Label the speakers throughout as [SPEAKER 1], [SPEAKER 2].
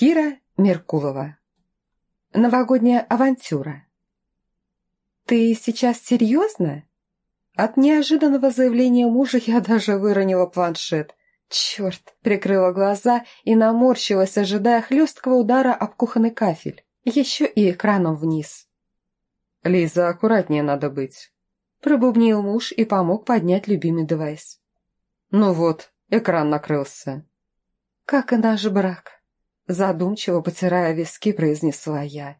[SPEAKER 1] Кира Меркулова. Новогодняя авантюра. «Ты сейчас серьезно?» От неожиданного заявления мужа я даже выронила планшет. Черт, прикрыла глаза и наморщилась, ожидая хлесткого удара об кухонный кафель. Еще и экраном вниз.
[SPEAKER 2] «Лиза, аккуратнее надо быть», —
[SPEAKER 1] пробубнил муж и помог поднять любимый девайс.
[SPEAKER 2] «Ну вот, экран накрылся».
[SPEAKER 1] «Как и наш брак», — задумчиво потирая виски, произнесла я.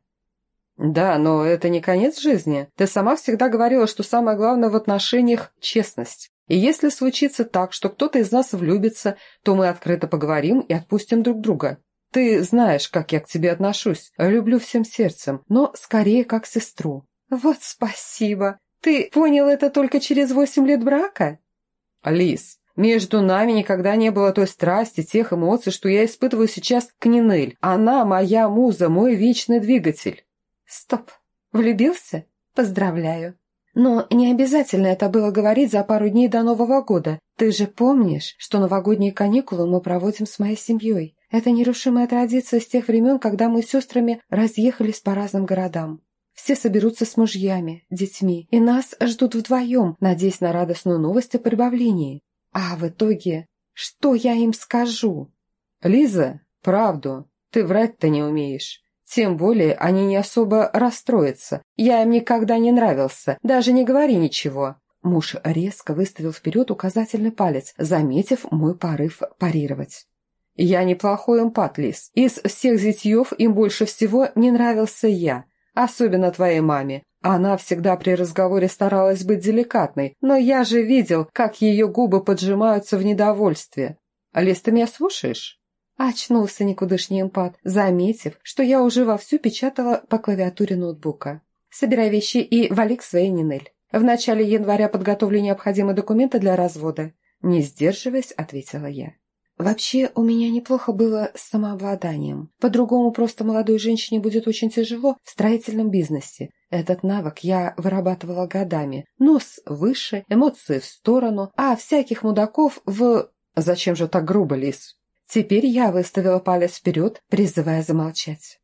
[SPEAKER 2] «Да, но это не конец жизни. Ты сама всегда говорила, что самое главное в отношениях – честность. И если случится так, что кто-то из нас влюбится, то мы открыто поговорим и отпустим друг друга. Ты знаешь, как я к тебе отношусь. Люблю всем сердцем, но скорее как сестру».
[SPEAKER 1] «Вот спасибо. Ты понял это только через восемь лет брака?»
[SPEAKER 2] «Лис, между нами никогда не было той страсти, тех эмоций, что я испытываю сейчас к Нинель. Она моя муза, мой вечный двигатель».
[SPEAKER 1] Стоп. Влюбился? Поздравляю. Но не обязательно это было говорить за пару дней до Нового года. Ты же помнишь, что новогодние каникулы мы проводим с моей семьей. Это нерушимая традиция с тех времен, когда мы с сестрами разъехались по разным городам. Все соберутся с мужьями, детьми, и нас ждут вдвоем, надеясь на радостную новость о прибавлении. А в итоге, что я им скажу?
[SPEAKER 2] Лиза, правду, ты врать-то не умеешь. Тем более они не особо расстроятся. Я им никогда не нравился. Даже не говори ничего».
[SPEAKER 1] Муж резко выставил вперед указательный палец, заметив мой порыв парировать.
[SPEAKER 2] «Я неплохой эмпат, Лис. Из всех зятьев им больше всего не нравился я. Особенно твоей маме. Она всегда при разговоре старалась быть деликатной, но я же видел, как ее губы поджимаются в недовольстве. Лис, ты меня слушаешь?»
[SPEAKER 1] Очнулся никудышний эмпат, заметив, что я уже вовсю печатала по клавиатуре ноутбука. «Собирай вещи и вали к своей Нинель. В начале января подготовлю необходимые документы для развода». Не сдерживаясь, ответила я. Вообще, у меня неплохо было с самообладанием. По-другому просто молодой женщине будет очень тяжело в строительном бизнесе. Этот навык я вырабатывала годами. Нос выше, эмоции в сторону, а всяких мудаков в...
[SPEAKER 2] Зачем же так грубо, Лис?
[SPEAKER 1] Теперь я выставила палец вперед, призывая замолчать.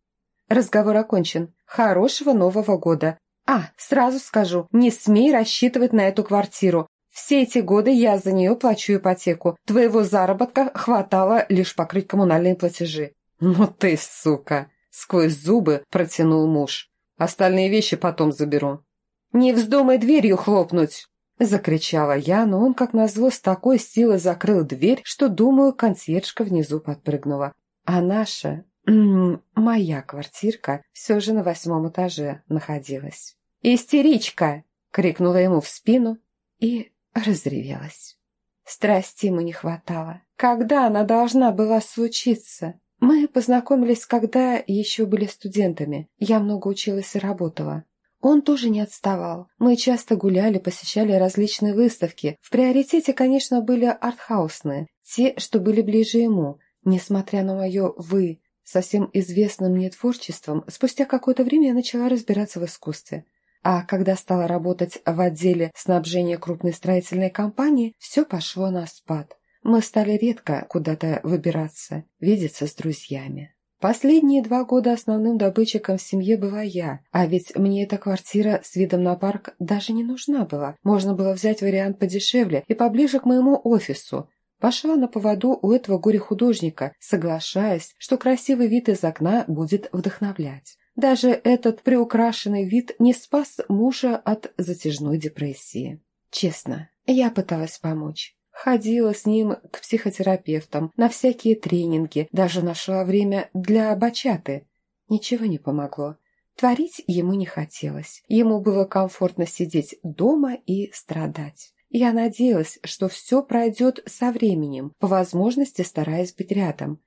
[SPEAKER 1] Разговор окончен. Хорошего Нового года. А, сразу скажу, не смей рассчитывать на эту квартиру. Все эти годы я за нее плачу ипотеку. Твоего заработка хватало лишь покрыть коммунальные платежи.
[SPEAKER 2] «Ну ты, сука!» — сквозь зубы протянул муж. «Остальные вещи потом заберу».
[SPEAKER 1] «Не вздумай дверью хлопнуть!» Закричала я, но он, как назло, с такой силой закрыл дверь, что, думаю, консьержка внизу подпрыгнула. А наша, моя квартирка все же на восьмом этаже находилась. «Истеричка!» — крикнула ему в спину и разревелась. Страсти ему не хватало. Когда она должна была случиться? Мы познакомились, когда еще были студентами. Я много училась и работала. Он тоже не отставал. Мы часто гуляли, посещали различные выставки. В приоритете, конечно, были артхаусные, те, что были ближе ему. Несмотря на мое «вы», совсем известным мне творчеством, спустя какое-то время я начала разбираться в искусстве. А когда стала работать в отделе снабжения крупной строительной компании, все пошло на спад. Мы стали редко куда-то выбираться, видеться с друзьями. Последние два года основным добытчиком в семье была я, а ведь мне эта квартира с видом на парк даже не нужна была. Можно было взять вариант подешевле и поближе к моему офису. Пошла на поводу у этого горе-художника, соглашаясь, что красивый вид из окна будет вдохновлять. Даже этот приукрашенный вид не спас мужа от затяжной депрессии. Честно, я пыталась помочь. Ходила с ним к психотерапевтам, на всякие тренинги, даже нашла время для бачаты. Ничего не помогло. Творить ему не хотелось. Ему было комфортно сидеть дома и страдать. Я надеялась, что все пройдет со временем, по возможности стараясь быть рядом.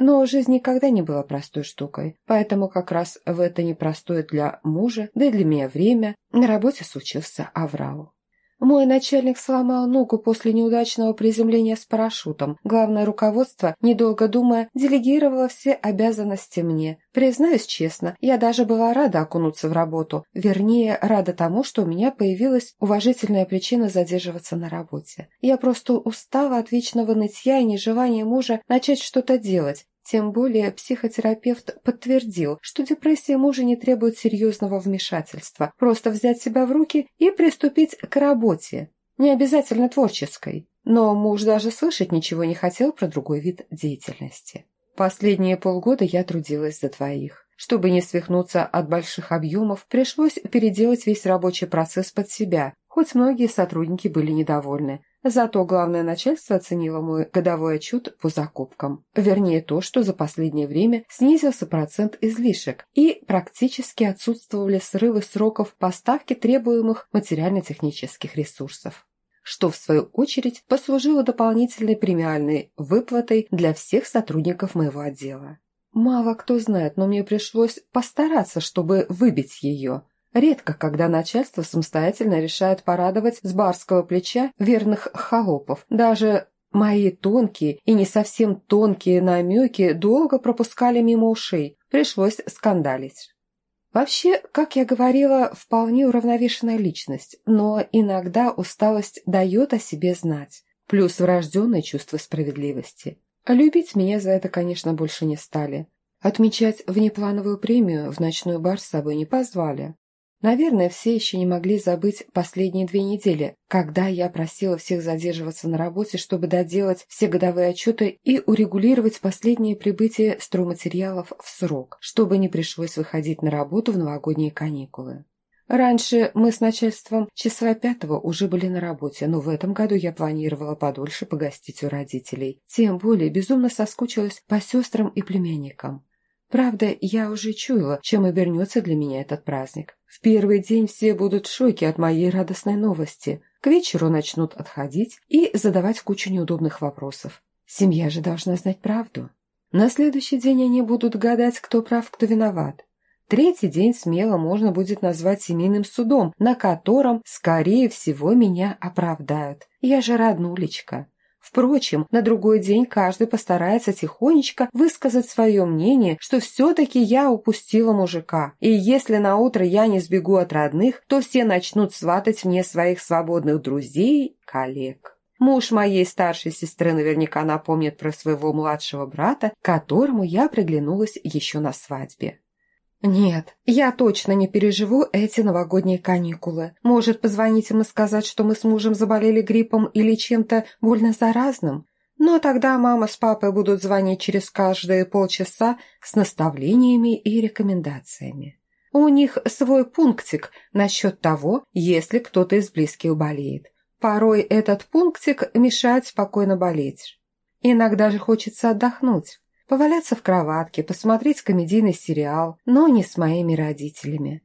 [SPEAKER 1] Но жизнь никогда не была простой штукой, поэтому как раз в это непростое для мужа, да и для меня время, на работе случился аврал. Мой начальник сломал ногу после неудачного приземления с парашютом. Главное руководство, недолго думая, делегировало все обязанности мне. Признаюсь честно, я даже была рада окунуться в работу. Вернее, рада тому, что у меня появилась уважительная причина задерживаться на работе. Я просто устала от вечного нытья и нежелания мужа начать что-то делать. Тем более психотерапевт подтвердил, что депрессия мужа не требует серьезного вмешательства, просто взять себя в руки и приступить к работе, не обязательно творческой. Но муж даже слышать ничего не хотел про другой вид деятельности. Последние полгода я трудилась за двоих. Чтобы не свихнуться от больших объемов, пришлось переделать весь рабочий процесс под себя, хоть многие сотрудники были недовольны. Зато главное начальство оценило мой годовой отчет по закупкам. Вернее, то, что за последнее время снизился процент излишек и практически отсутствовали срывы сроков поставки требуемых материально-технических ресурсов что в свою очередь послужило дополнительной премиальной выплатой для всех сотрудников моего отдела. Мало кто знает, но мне пришлось постараться, чтобы выбить ее. Редко, когда начальство самостоятельно решает порадовать с барского плеча верных холопов. Даже мои тонкие и не совсем тонкие намеки долго пропускали мимо ушей. Пришлось скандалить. Вообще, как я говорила, вполне уравновешенная личность, но иногда усталость дает о себе знать, плюс врожденное чувство справедливости. Любить меня за это, конечно, больше не стали. Отмечать внеплановую премию в ночной бар с собой не позвали. Наверное, все еще не могли забыть последние две недели, когда я просила всех задерживаться на работе, чтобы доделать все годовые отчеты и урегулировать последнее прибытие стройматериалов в срок, чтобы не пришлось выходить на работу в новогодние каникулы. Раньше мы с начальством числа пятого уже были на работе, но в этом году я планировала подольше погостить у родителей. Тем более безумно соскучилась по сестрам и племянникам. Правда, я уже чуяла, чем обернется для меня этот праздник. В первый день все будут в шоке от моей радостной новости. К вечеру начнут отходить и задавать кучу неудобных вопросов. Семья же должна знать правду. На следующий день они будут гадать, кто прав, кто виноват. Третий день смело можно будет назвать семейным судом, на котором, скорее всего, меня оправдают. Я же роднулечка. Впрочем, на другой день каждый постарается тихонечко высказать свое мнение, что все-таки я упустила мужика. И если на утро я не сбегу от родных, то все начнут сватать мне своих свободных друзей, коллег. Муж моей старшей сестры наверняка напомнит про своего младшего брата, которому я приглянулась еще на свадьбе. «Нет, я точно не переживу эти новогодние каникулы. Может, позвонить им и сказать, что мы с мужем заболели гриппом или чем-то больно заразным? Но тогда мама с папой будут звонить через каждые полчаса с наставлениями и рекомендациями. У них свой пунктик насчет того, если кто-то из близких болеет. Порой этот пунктик мешает спокойно болеть. Иногда же хочется отдохнуть поваляться в кроватке, посмотреть комедийный сериал, но не с моими родителями.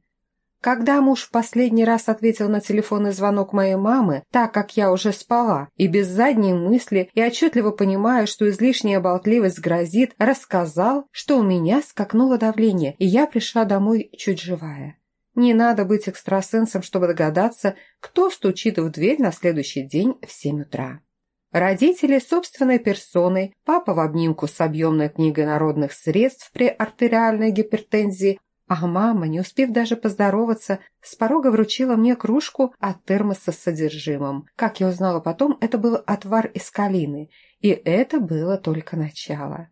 [SPEAKER 1] Когда муж в последний раз ответил на телефонный звонок моей мамы, так как я уже спала, и без задней мысли, и отчетливо понимая, что излишняя болтливость грозит, рассказал, что у меня скакнуло давление, и я пришла домой чуть живая. Не надо быть экстрасенсом, чтобы догадаться, кто стучит в дверь на следующий день в семь утра. Родители собственной персоной, папа в обнимку с объемной книгой народных средств при артериальной гипертензии, а мама, не успев даже поздороваться, с порога вручила мне кружку от термоса с содержимым. Как я узнала потом, это был отвар из калины, и это было только начало.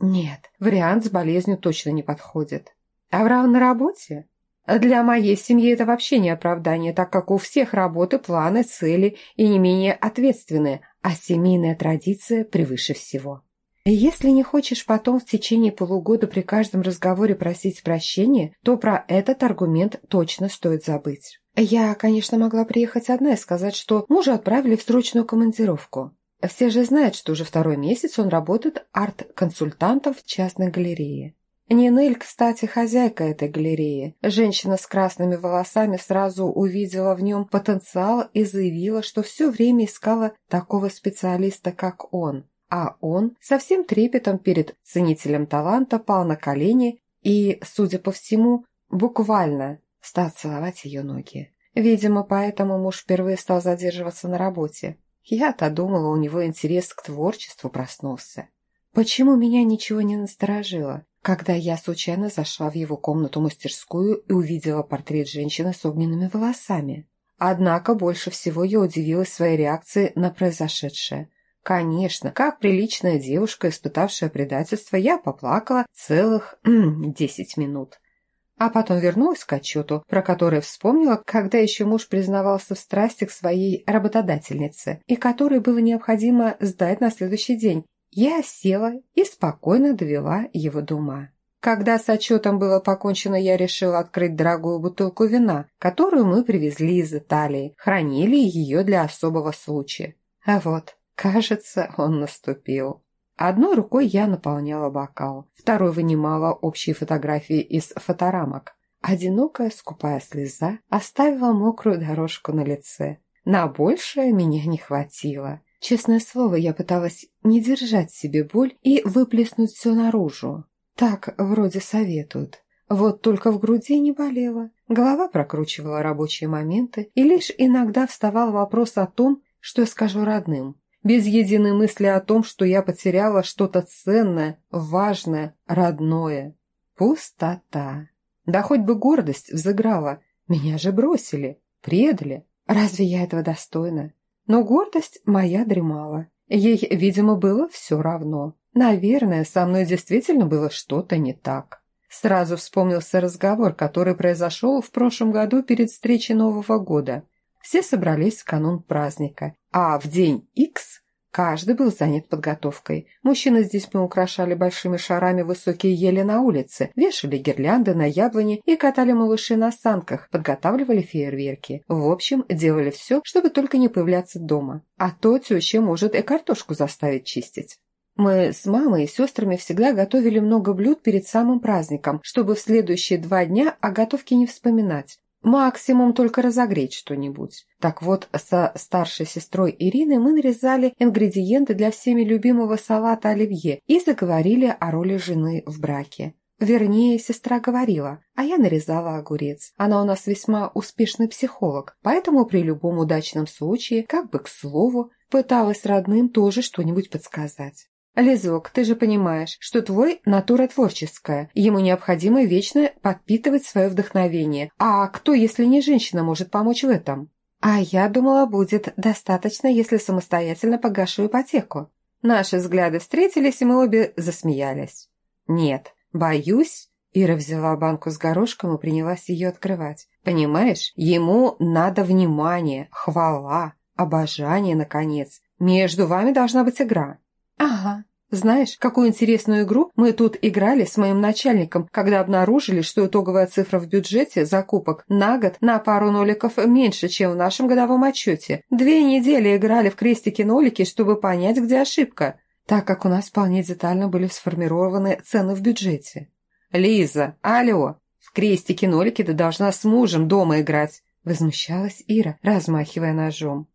[SPEAKER 1] Нет, вариант с болезнью точно не подходит. Авраам на работе? Для моей семьи это вообще не оправдание, так как у всех работы, планы, цели и не менее ответственные, а семейная традиция превыше всего. Если не хочешь потом в течение полугода при каждом разговоре просить прощения, то про этот аргумент точно стоит забыть. Я, конечно, могла приехать одна и сказать, что мужа отправили в срочную командировку. Все же знают, что уже второй месяц он работает арт-консультантом в частной галерее. Нинель, кстати, хозяйка этой галереи. Женщина с красными волосами сразу увидела в нем потенциал и заявила, что все время искала такого специалиста, как он. А он со всем трепетом перед ценителем таланта пал на колени и, судя по всему, буквально стал целовать ее ноги. Видимо, поэтому муж впервые стал задерживаться на работе. Я-то думала, у него интерес к творчеству проснулся. Почему меня ничего не насторожило? Когда я случайно зашла в его комнату-мастерскую и увидела портрет женщины с огненными волосами. Однако больше всего я удивилась своей реакцией на произошедшее. Конечно, как приличная девушка, испытавшая предательство, я поплакала целых десять минут. А потом вернулась к отчету, про который вспомнила, когда еще муж признавался в страсти к своей работодательнице, и который было необходимо сдать на следующий день. Я села и спокойно довела его до ума. Когда с отчетом было покончено, я решила открыть дорогую бутылку вина, которую мы привезли из Италии, хранили ее для особого случая. А вот, кажется, он наступил. Одной рукой я наполняла бокал, второй вынимала общие фотографии из фоторамок. Одинокая скупая слеза оставила мокрую дорожку на лице. На большее меня не хватило. Честное слово, я пыталась не держать себе боль и выплеснуть все наружу. Так вроде советуют. Вот только в груди не болело. Голова прокручивала рабочие моменты, и лишь иногда вставал вопрос о том, что я скажу родным. Без единой мысли о том, что я потеряла что-то ценное, важное, родное. Пустота. Да хоть бы гордость взыграла. Меня же бросили, предали. Разве я этого достойна? Но гордость моя дремала. Ей, видимо, было все равно. Наверное, со мной действительно было что-то не так. Сразу вспомнился разговор, который произошел в прошлом году перед встречей Нового года. Все собрались в канун праздника, а в день X каждый был занят подготовкой. Мужчины с детьми украшали большими шарами высокие ели на улице, вешали гирлянды на яблони и катали малышей на санках, подготавливали фейерверки. В общем, делали все, чтобы только не появляться дома. А то теща может и картошку заставить чистить. Мы с мамой и сестрами всегда готовили много блюд перед самым праздником, чтобы в следующие два дня о готовке не вспоминать. Максимум только разогреть что-нибудь. Так вот, со старшей сестрой Ириной мы нарезали ингредиенты для всеми любимого салата оливье и заговорили о роли жены в браке. Вернее, сестра говорила, а я нарезала огурец. Она у нас весьма успешный психолог, поэтому при любом удачном случае, как бы к слову, пыталась родным тоже что-нибудь подсказать. «Лизок, ты же понимаешь, что твой натура творческая, ему необходимо вечно подпитывать свое вдохновение. А кто, если не женщина, может помочь в этом?» «А я думала, будет достаточно, если самостоятельно погашу ипотеку». Наши взгляды встретились, и мы обе засмеялись. «Нет, боюсь...» Ира взяла банку с горошком и принялась ее открывать. «Понимаешь, ему надо внимание, хвала, обожание, наконец. Между вами должна быть игра». «Ага, знаешь, какую интересную игру мы тут играли с моим начальником, когда обнаружили, что итоговая цифра в бюджете закупок на год на пару ноликов меньше, чем в нашем годовом отчете. Две недели играли в крестики-нолики, чтобы понять, где ошибка, так как у нас вполне детально были сформированы цены в бюджете. «Лиза, алло, в крестики-нолики ты должна с мужем дома играть», возмущалась Ира, размахивая ножом.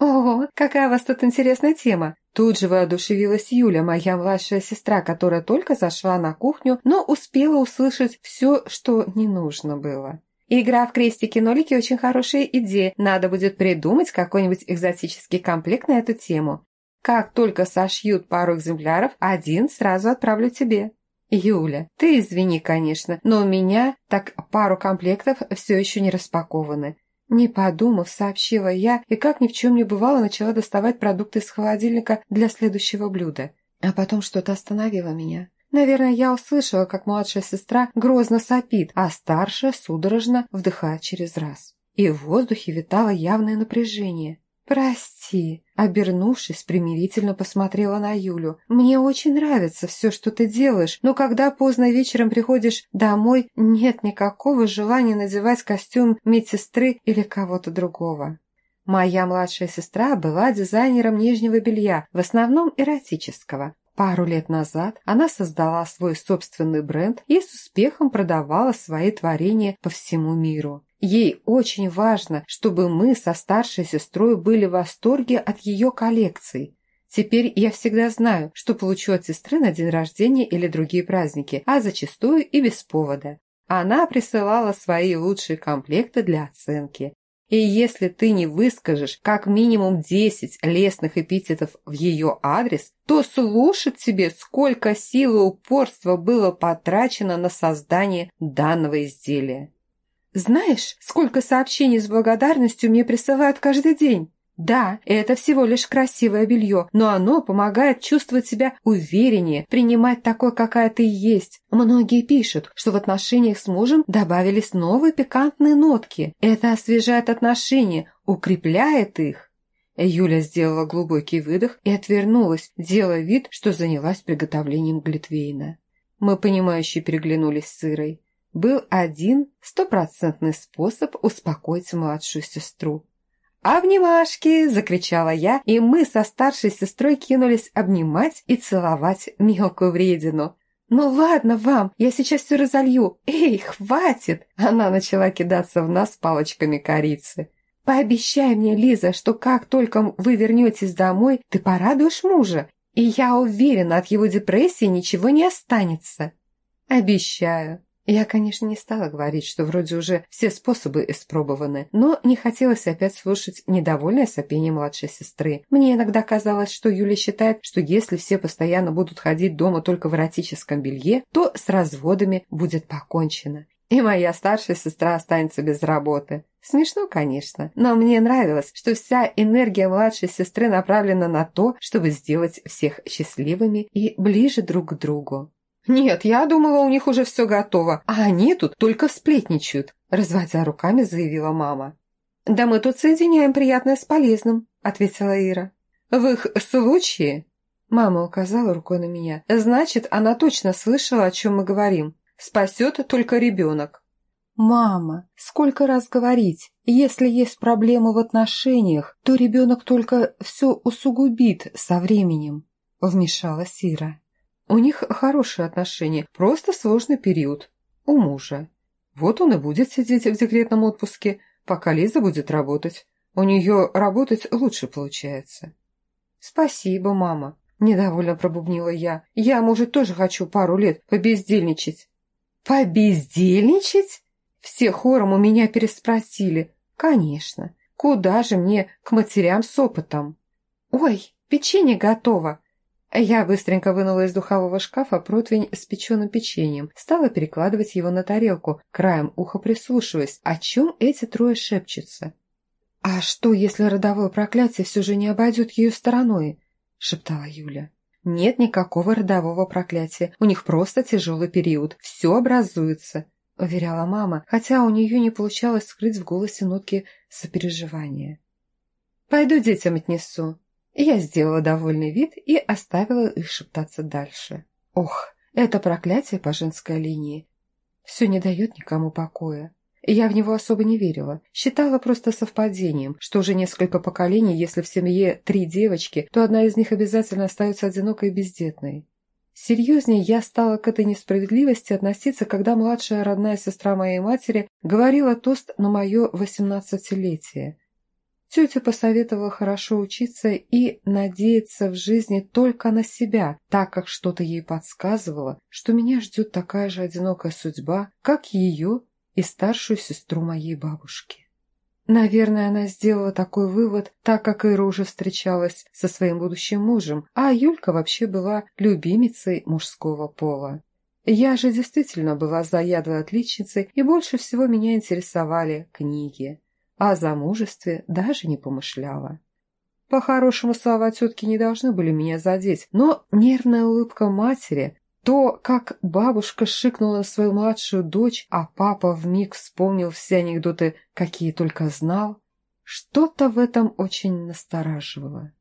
[SPEAKER 1] «Ого, какая у вас тут интересная тема! Тут же воодушевилась Юля, моя младшая сестра, которая только зашла на кухню, но успела услышать все, что не нужно было. Игра в крестики-нолики очень хорошая идея. Надо будет придумать какой-нибудь экзотический комплект на эту тему. Как только сошьют пару экземпляров, один сразу отправлю тебе. Юля, ты извини, конечно, но у меня так пару комплектов все еще не распакованы. Не подумав, сообщила я и, как ни в чем не бывало, начала доставать продукты из холодильника для следующего блюда. А потом что-то остановило меня. Наверное, я услышала, как младшая сестра грозно сопит, а старшая судорожно вдыхает через раз. И в воздухе витало явное напряжение. «Прости», — обернувшись, примирительно посмотрела на Юлю. «Мне очень нравится все, что ты делаешь, но когда поздно вечером приходишь домой, нет никакого желания надевать костюм медсестры или кого-то другого». Моя младшая сестра была дизайнером нижнего белья, в основном эротического. Пару лет назад она создала свой собственный бренд и с успехом продавала свои творения по всему миру. Ей очень важно, чтобы мы со старшей сестрой были в восторге от ее коллекций. Теперь я всегда знаю, что получу от сестры на день рождения или другие праздники, а зачастую и без повода. Она присылала свои лучшие комплекты для оценки. И если ты не выскажешь как минимум 10 лестных эпитетов в ее адрес, то слушать тебе, сколько сил и упорства было потрачено на создание данного изделия. «Знаешь, сколько сообщений с благодарностью мне присылают каждый день?» Да, это всего лишь красивое белье, но оно помогает чувствовать себя увереннее, принимать такой, какая ты есть. Многие пишут, что в отношениях с мужем добавились новые пикантные нотки. Это освежает отношения, укрепляет их. Юля сделала глубокий выдох и отвернулась, делая вид, что занялась приготовлением глитвейна. Мы, понимающе переглянулись с Ирой. Был один стопроцентный способ успокоить младшую сестру. «Обнимашки!» – закричала я, и мы со старшей сестрой кинулись обнимать и целовать мелкую вредину. «Ну ладно вам, я сейчас все разолью! Эй, хватит!» Она начала кидаться в нас палочками корицы. «Пообещай мне, Лиза, что как только вы вернетесь домой, ты порадуешь мужа, и я уверена, от его депрессии ничего не останется». «Обещаю», я, конечно, не стала говорить, что вроде уже все способы испробованы, но не хотелось опять слушать недовольное сопение младшей сестры. Мне иногда казалось, что Юля считает, что если все постоянно будут ходить дома только в эротическом белье, то с разводами будет покончено. И моя старшая сестра останется без работы. Смешно, конечно, но мне нравилось, что вся энергия младшей сестры направлена на то, чтобы сделать всех счастливыми и ближе друг к другу. «Нет, я думала, у них уже все готово, а они тут только сплетничают», разводя руками, заявила мама. «Да мы тут соединяем приятное с полезным», ответила Ира. «В их случае...» Мама указала рукой на меня. «Значит, она точно слышала, о чем мы говорим. Спасет только ребенок». «Мама, сколько раз говорить, если есть проблемы в отношениях, то ребенок только все усугубит со временем», вмешалась Ира. У них хорошие отношения, просто сложный период. У мужа. Вот он и будет сидеть в декретном отпуске, пока Лиза будет работать. У нее работать лучше получается. «Спасибо, мама», – недовольно пробубнила я. «Я, может, тоже хочу пару лет побездельничать». «Побездельничать?» Все хором у меня переспросили. «Конечно. Куда же мне к матерям с опытом?» «Ой, печенье готово!» Я быстренько вынула из духового шкафа противень с печеным печеньем, стала перекладывать его на тарелку, краем уха прислушиваясь, о чем эти трое шепчутся. «А что, если родовое проклятие все же не обойдет ее стороной?» – шептала Юля. «Нет никакого родового проклятия, у них просто тяжелый период, все образуется», – уверяла мама, хотя у нее не получалось скрыть в голосе нотки сопереживания. «Пойду детям отнесу», я сделала довольный вид и оставила их шептаться дальше. Ох, это проклятие по женской линии. Все не дает никому покоя. Я в него особо не верила. Считала просто совпадением, что уже несколько поколений, если в семье три девочки, то одна из них обязательно остается одинокой и бездетной. Серьезнее я стала к этой несправедливости относиться, когда младшая родная сестра моей матери говорила тост на мое восемнадцатилетие. Тетя посоветовала хорошо учиться и надеяться в жизни только на себя, так как что-то ей подсказывало, что меня ждет такая же одинокая судьба, как ее и старшую сестру моей бабушки. Наверное, она сделала такой вывод, так как Ира уже встречалась со своим будущим мужем, а Юлька вообще была любимицей мужского пола. Я же действительно была заядлой отличницей, и больше всего меня интересовали книги а о замужестве даже не помышляла. По-хорошему, слова тетки не должны были меня задеть, но нервная улыбка матери, то, как бабушка шикнула на свою младшую дочь, а папа вмиг вспомнил все анекдоты, какие только знал, что-то в этом очень настораживало.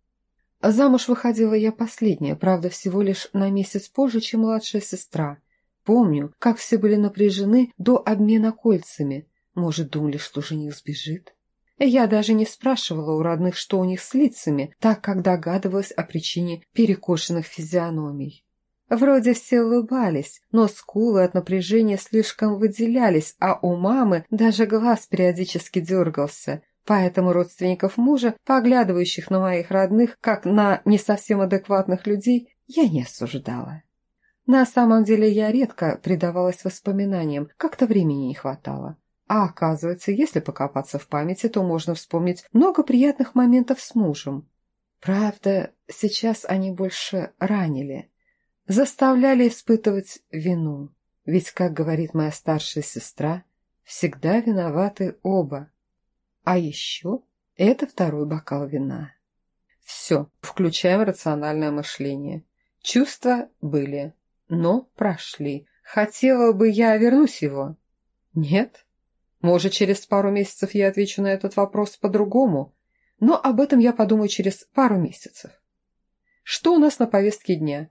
[SPEAKER 1] Замуж выходила я последняя, правда, всего лишь на месяц позже, чем младшая сестра. Помню, как все были напряжены до обмена кольцами, может, думали, что жених сбежит? Я даже не спрашивала у родных, что у них с лицами, так как догадывалась о причине перекошенных физиономий. Вроде все улыбались, но скулы от напряжения слишком выделялись, а у мамы даже глаз периодически дергался. Поэтому родственников мужа, поглядывающих на моих родных, как на не совсем адекватных людей, я не осуждала. На самом деле я редко предавалась воспоминаниям, как-то времени не хватало. А оказывается, если покопаться в памяти, то можно вспомнить много приятных моментов с мужем. Правда, сейчас они больше ранили, заставляли испытывать вину. Ведь, как говорит моя старшая сестра, всегда виноваты оба. А еще Это второй бокал вина. Все, включаем рациональное мышление. Чувства были, но прошли. Хотела бы я вернуть его? Нет. Может, через пару месяцев я отвечу на этот вопрос по-другому, но об этом я подумаю через пару месяцев. Что у нас на повестке дня?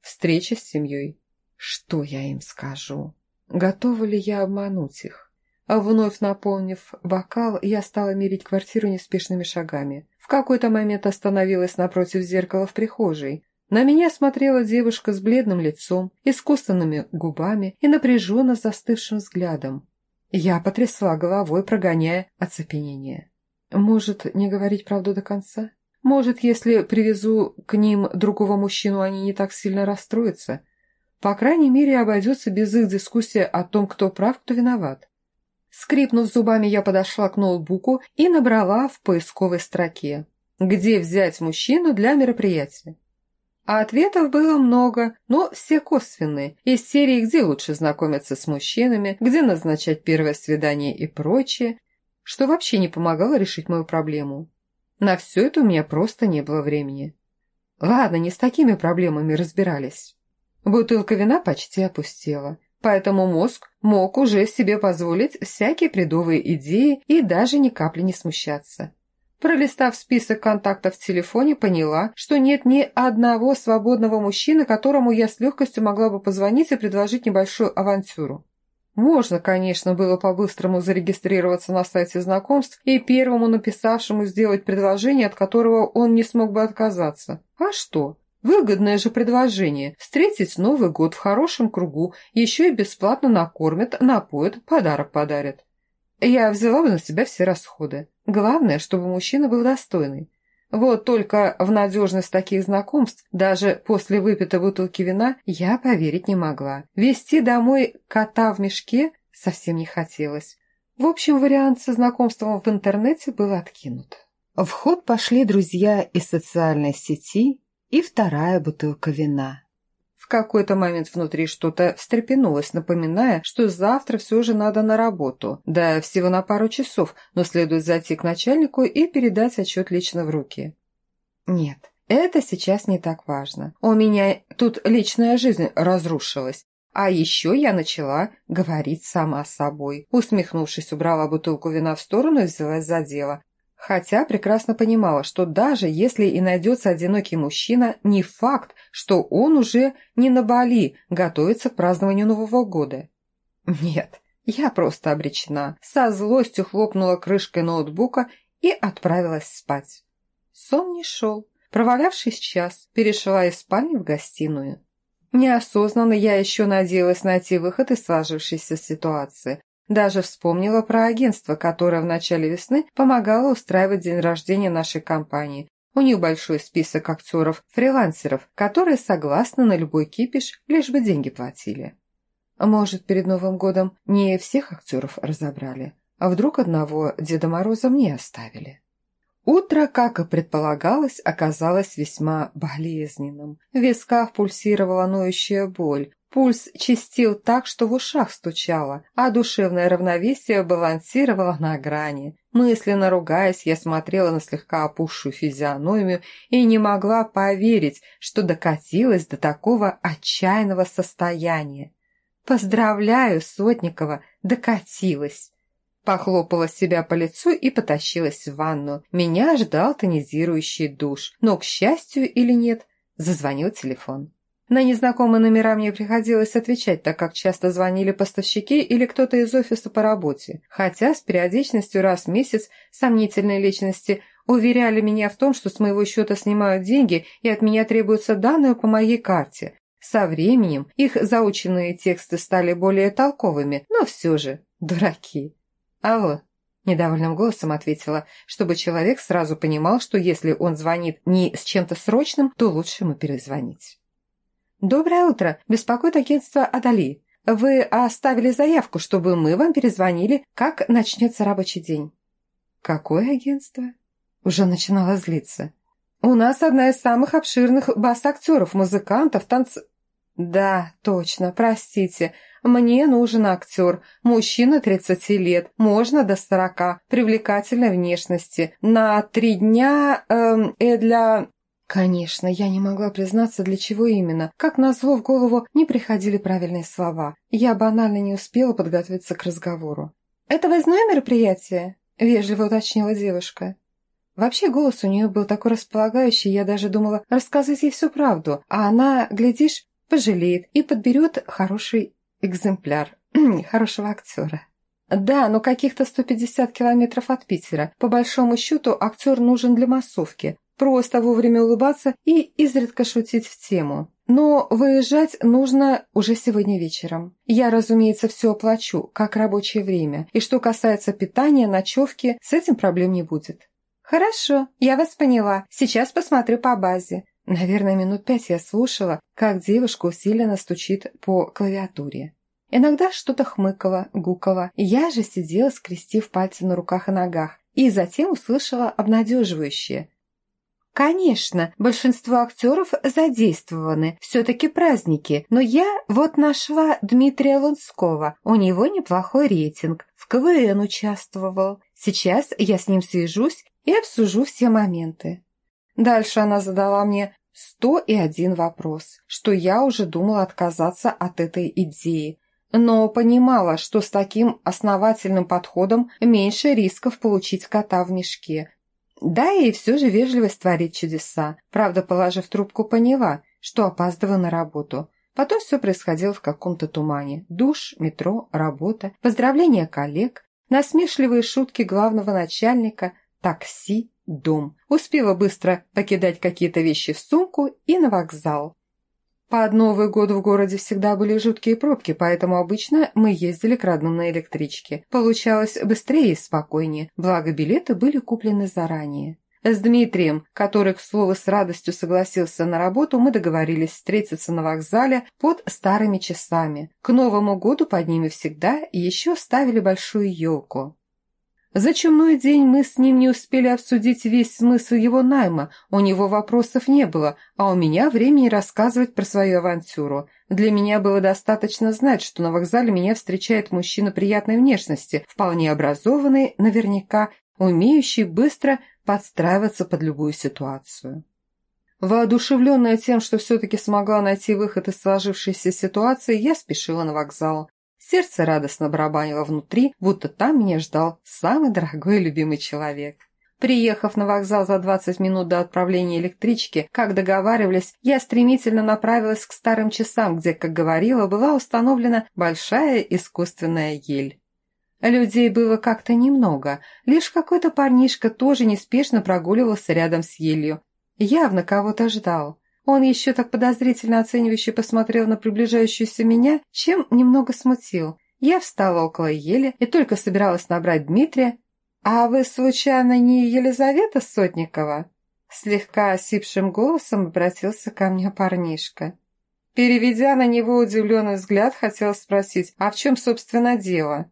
[SPEAKER 1] Встреча с семьей. Что я им скажу? Готова ли я обмануть их? А вновь наполнив бокал, я стала мерить квартиру неспешными шагами. В какой-то момент остановилась напротив зеркала в прихожей. На меня смотрела девушка с бледным лицом, искусственными губами и напряженно застывшим взглядом. Я потрясла головой, прогоняя оцепенение. Может, не говорить правду до конца? Может, если привезу к ним другого мужчину, они не так сильно расстроятся? По крайней мере, обойдется без их дискуссии о том, кто прав, кто виноват. Скрипнув зубами, я подошла к ноутбуку и набрала в поисковой строке «Где взять мужчину для мероприятия?». А ответов было много, но все косвенные, из серии «Где лучше знакомиться с мужчинами», «Где назначать первое свидание» и прочее, что вообще не помогало решить мою проблему. На все это у меня просто не было времени. Ладно, не с такими проблемами разбирались. Бутылка вина почти опустела, поэтому мозг мог уже себе позволить всякие придовые идеи и даже ни капли не смущаться. Пролистав список контактов в телефоне, поняла, что нет ни одного свободного мужчины, которому я с легкостью могла бы позвонить и предложить небольшую авантюру. Можно, конечно, было по-быстрому зарегистрироваться на сайте знакомств и первому написавшему сделать предложение, от которого он не смог бы отказаться. А что? Выгодное же предложение – встретить Новый год в хорошем кругу, еще и бесплатно накормят, напоят, подарок подарят. Я взяла бы на себя все расходы. Главное, чтобы мужчина был достойный. Вот только в надежность таких знакомств, даже после выпитой бутылки вина, я поверить не могла. Вести домой кота в мешке совсем не хотелось. В общем, вариант со знакомством в интернете был откинут. В ход пошли друзья из социальной сети и вторая бутылка вина. В какой-то момент внутри что-то встрепенулось, напоминая, что завтра все же надо на работу. Да, всего на пару часов, но следует зайти к начальнику и передать отчет лично в руки. Нет, это сейчас не так важно. У меня тут личная жизнь разрушилась. А еще я начала говорить сама с собой. Усмехнувшись, убрала бутылку вина в сторону и взялась за дело. Хотя прекрасно понимала, что даже если и найдется одинокий мужчина, не факт, что он уже не на Бали готовится к празднованию Нового года. Нет, я просто обречена. Со злостью хлопнула крышкой ноутбука и отправилась спать. Сон не шел. Провалявшись час, перешла из спальни в гостиную. Неосознанно я еще надеялась найти выход из сложившейся ситуации, даже вспомнила про агентство, которое в начале весны помогало устраивать день рождения нашей компании. У них большой список актеров-фрилансеров, которые согласны на любой кипиш, лишь бы деньги платили. Может, перед Новым годом не всех актеров разобрали, а вдруг одного Деда Мороза мне оставили? Утро, как и предполагалось, оказалось весьма болезненным. В висках пульсировала ноющая боль, Пульс чистил так, что в ушах стучало, а душевное равновесие балансировало на грани. Мысленно ругаясь, я смотрела на слегка опухшую физиономию и не могла поверить, что докатилась до такого отчаянного состояния. «Поздравляю, Сотникова, докатилась!» Похлопала себя по лицу и потащилась в ванну. Меня ждал тонизирующий душ, но, к счастью или нет, зазвонил телефон. На незнакомые номера мне приходилось отвечать, так как часто звонили поставщики или кто-то из офиса по работе, хотя с периодичностью раз в месяц сомнительные личности уверяли меня в том, что с моего счета снимают деньги и от меня требуются данные по моей карте. Со временем их заученные тексты стали более толковыми, но все же дураки. «Алло», – недовольным голосом ответила, чтобы человек сразу понимал, что если он звонит не с чем-то срочным, то лучше ему перезвонить. «Доброе утро! Беспокоит агентство «Адали». Вы оставили заявку, чтобы мы вам перезвонили, как начнется рабочий день». «Какое агентство?» Уже начинала злиться. «У нас одна из самых обширных бас-актеров, музыкантов, танц...» «Да, точно, простите. Мне нужен актер. Мужчина 30 лет, можно до 40, привлекательной внешности. На три дня эм, э, для...» Конечно, я не могла признаться, для чего именно. Как назло в голову не приходили правильные слова. Я банально не успела подготовиться к разговору. «Это выездное мероприятие?» – вежливо уточнила девушка. Вообще голос у нее был такой располагающий, я даже думала рассказать ей всю правду, а она, глядишь, пожалеет и подберет хороший экземпляр, хорошего актера. Да, но каких-то 150 километров от Питера. По большому счету, актер нужен для массовки. Просто вовремя улыбаться и изредка шутить в тему. Но выезжать нужно уже сегодня вечером. Я, разумеется, все оплачу, как рабочее время. И что касается питания, ночевки, с этим проблем не будет. Хорошо, я вас поняла. Сейчас посмотрю по базе. Наверное, минут пять я слушала, как девушка усиленно стучит по клавиатуре. Иногда что-то хмыкало, гукало. Я же сидела, скрестив пальцы на руках и ногах, и затем услышала обнадеживающее. Конечно, большинство актеров задействованы, все-таки праздники, но я вот нашла Дмитрия Лунского, у него неплохой рейтинг, в КВН участвовал. Сейчас я с ним свяжусь и обсужу все моменты. Дальше она задала мне сто и один вопрос, что я уже думала отказаться от этой идеи, но понимала, что с таким основательным подходом меньше рисков получить кота в мешке. Да, и все же вежливость творит чудеса. Правда, положив трубку, поняла, что опаздываю на работу. Потом все происходило в каком-то тумане. Душ, метро, работа, поздравления коллег, насмешливые шутки главного начальника, такси, дом. Успела быстро покидать какие-то вещи в сумку и на вокзал. Под Новый год в городе всегда были жуткие пробки, поэтому обычно мы ездили к родным на электричке. Получалось быстрее и спокойнее, благо билеты были куплены заранее. С Дмитрием, который, к слову, с радостью согласился на работу, мы договорились встретиться на вокзале под старыми часами. К Новому году под ними всегда еще ставили большую елку. За чумной день мы с ним не успели обсудить весь смысл его найма, у него вопросов не было, а у меня времени рассказывать про свою авантюру. Для меня было достаточно знать, что на вокзале меня встречает мужчина приятной внешности, вполне образованный, наверняка, умеющий быстро подстраиваться под любую ситуацию. Воодушевленная тем, что все-таки смогла найти выход из сложившейся ситуации, я спешила на вокзал. Сердце радостно барабанило внутри, будто там меня ждал самый дорогой и любимый человек. Приехав на вокзал за 20 минут до отправления электрички, как договаривались, я стремительно направилась к старым часам, где, как говорила, была установлена большая искусственная ель. Людей было как-то немного, лишь какой-то парнишка тоже неспешно прогуливался рядом с елью. Явно кого-то ждал. Он еще так подозрительно оценивающе посмотрел на приближающуюся меня, чем немного смутил. Я встала около ели и только собиралась набрать Дмитрия. «А вы, случайно, не Елизавета Сотникова?» Слегка осипшим голосом обратился ко мне парнишка. Переведя на него удивленный взгляд, хотела спросить, а в чем, собственно, дело?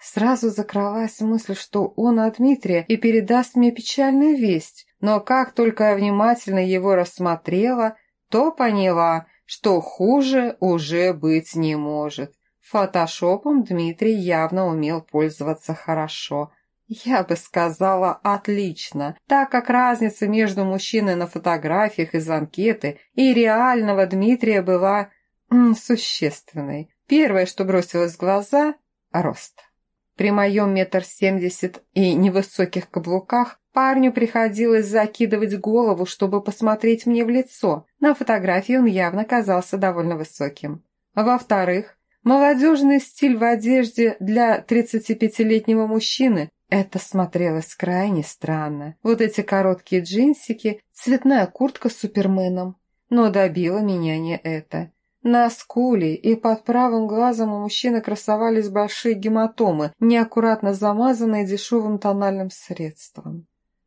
[SPEAKER 1] Сразу закралась мысль, что он от Дмитрия и передаст мне печальную весть но как только я внимательно его рассмотрела, то поняла, что хуже уже быть не может. Фотошопом Дмитрий явно умел пользоваться хорошо. Я бы сказала, отлично, так как разница между мужчиной на фотографиях из анкеты и реального Дмитрия была м, существенной. Первое, что бросилось в глаза – рост. При моем метр семьдесят и невысоких каблуках Парню приходилось закидывать голову, чтобы посмотреть мне в лицо. На фотографии он явно казался довольно высоким. Во-вторых, молодежный стиль в одежде для 35-летнего мужчины – это смотрелось крайне странно. Вот эти короткие джинсики, цветная куртка с суперменом. Но добило меня не это. На скуле и под правым глазом у мужчины красовались большие гематомы, неаккуратно замазанные дешевым тональным средством.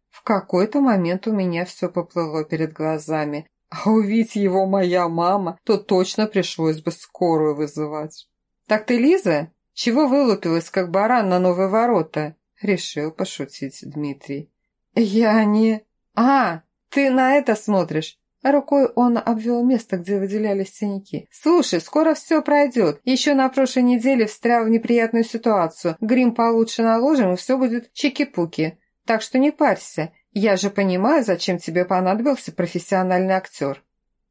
[SPEAKER 1] В какой-то момент у меня все поплыло перед глазами, а увидеть его моя мама, то точно пришлось бы скорую вызывать. «Так ты Лиза? Чего вылупилась, как баран на новые ворота?» Решил пошутить Дмитрий. «Я не...» «А, ты на это смотришь? Рукой он обвел место, где выделялись синяки. «Слушай, скоро все пройдет. Еще на прошлой неделе встрял в неприятную ситуацию. Грим получше наложим, и все будет чики-пуки. Так что не парься. Я же понимаю, зачем тебе понадобился профессиональный актер».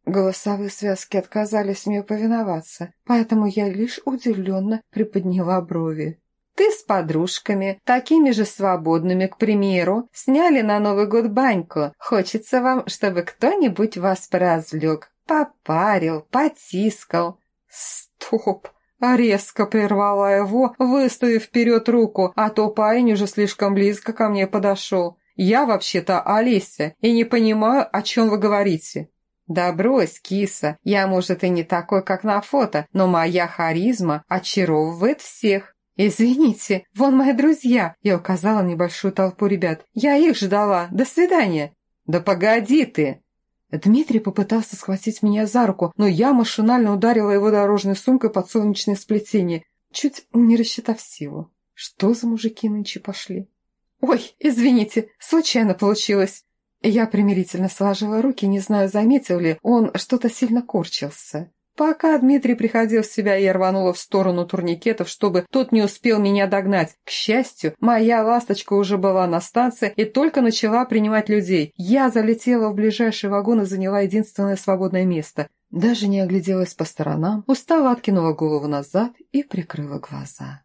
[SPEAKER 1] Голосовые связки отказались мне повиноваться, поэтому я лишь удивленно приподняла брови. Ты с подружками, такими же свободными, к примеру, сняли на Новый год баньку. Хочется вам, чтобы кто-нибудь вас поразвлек, попарил, потискал. Стоп! Резко прервала его, выставив вперед руку, а то парень уже слишком близко ко мне подошел. Я вообще-то Олеся и не понимаю, о чем вы говорите. «Да брось, киса, я, может, и не такой, как на фото, но моя харизма очаровывает всех. «Извините, вон мои друзья!» Я указала небольшую толпу ребят. «Я их ждала. До свидания!» «Да погоди ты!» Дмитрий попытался схватить меня за руку, но я машинально ударила его дорожной сумкой под солнечное сплетение, чуть не рассчитав силу. Что за мужики нынче пошли? «Ой, извините, случайно получилось!» Я примирительно сложила руки, не знаю, заметил ли, он что-то сильно корчился. Пока Дмитрий приходил в себя, я рванула в сторону турникетов, чтобы тот не успел меня догнать. К счастью, моя ласточка уже была на станции и только начала принимать людей. Я залетела в ближайший вагон и заняла единственное свободное место. Даже не огляделась по сторонам, устало откинула голову назад и прикрыла глаза.